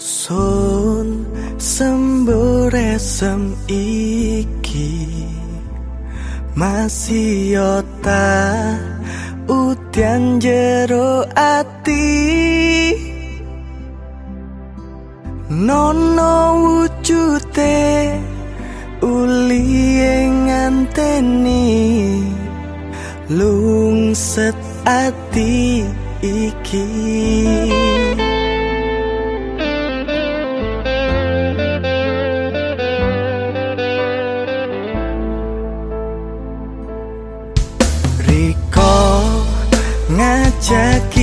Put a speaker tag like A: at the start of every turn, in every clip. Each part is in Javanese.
A: Sun semburesem iki. Masih yota udian jero ati. Nono wujute uli nganteni. Lungset ati iki ngajaki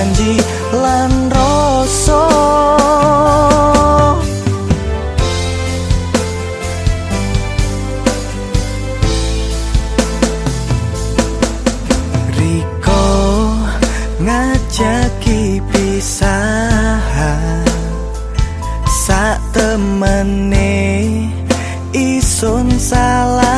A: janji lan rasa. Riko ngajaki pisahan sak temene isun salah